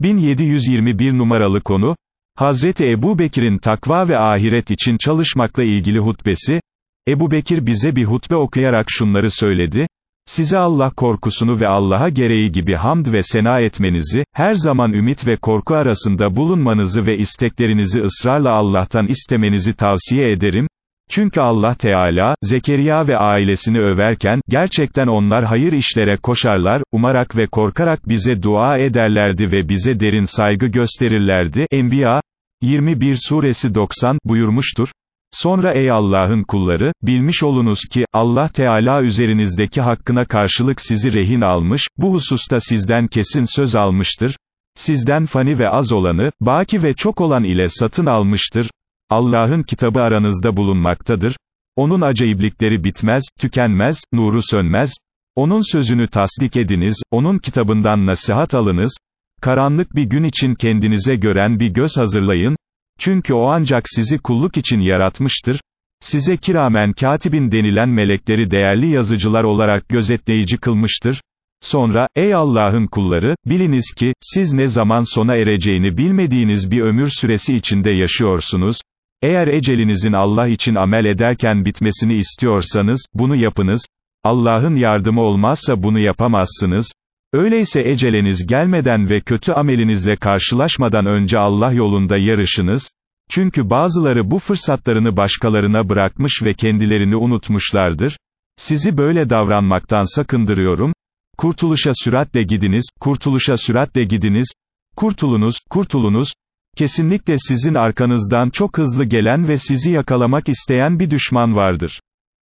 1721 numaralı konu, Hazreti Ebu Bekir'in takva ve ahiret için çalışmakla ilgili hutbesi, Ebu Bekir bize bir hutbe okuyarak şunları söyledi, size Allah korkusunu ve Allah'a gereği gibi hamd ve sena etmenizi, her zaman ümit ve korku arasında bulunmanızı ve isteklerinizi ısrarla Allah'tan istemenizi tavsiye ederim, çünkü Allah Teala, Zekeriya ve ailesini överken, gerçekten onlar hayır işlere koşarlar, umarak ve korkarak bize dua ederlerdi ve bize derin saygı gösterirlerdi. Enbiya, 21 suresi 90, buyurmuştur. Sonra ey Allah'ın kulları, bilmiş olunuz ki, Allah Teala üzerinizdeki hakkına karşılık sizi rehin almış, bu hususta sizden kesin söz almıştır. Sizden fani ve az olanı, baki ve çok olan ile satın almıştır. Allah'ın kitabı aranızda bulunmaktadır. Onun acayiplikleri bitmez, tükenmez, nuru sönmez. Onun sözünü tasdik ediniz, onun kitabından nasihat alınız. Karanlık bir gün için kendinize gören bir göz hazırlayın. Çünkü o ancak sizi kulluk için yaratmıştır. Size kiramen katibin denilen melekleri değerli yazıcılar olarak gözetleyici kılmıştır. Sonra, ey Allah'ın kulları, biliniz ki, siz ne zaman sona ereceğini bilmediğiniz bir ömür süresi içinde yaşıyorsunuz. Eğer ecelinizin Allah için amel ederken bitmesini istiyorsanız, bunu yapınız. Allah'ın yardımı olmazsa bunu yapamazsınız. Öyleyse eceleniz gelmeden ve kötü amelinizle karşılaşmadan önce Allah yolunda yarışınız. Çünkü bazıları bu fırsatlarını başkalarına bırakmış ve kendilerini unutmuşlardır. Sizi böyle davranmaktan sakındırıyorum. Kurtuluşa süratle gidiniz, kurtuluşa süratle gidiniz. Kurtulunuz, kurtulunuz. Kesinlikle sizin arkanızdan çok hızlı gelen ve sizi yakalamak isteyen bir düşman vardır.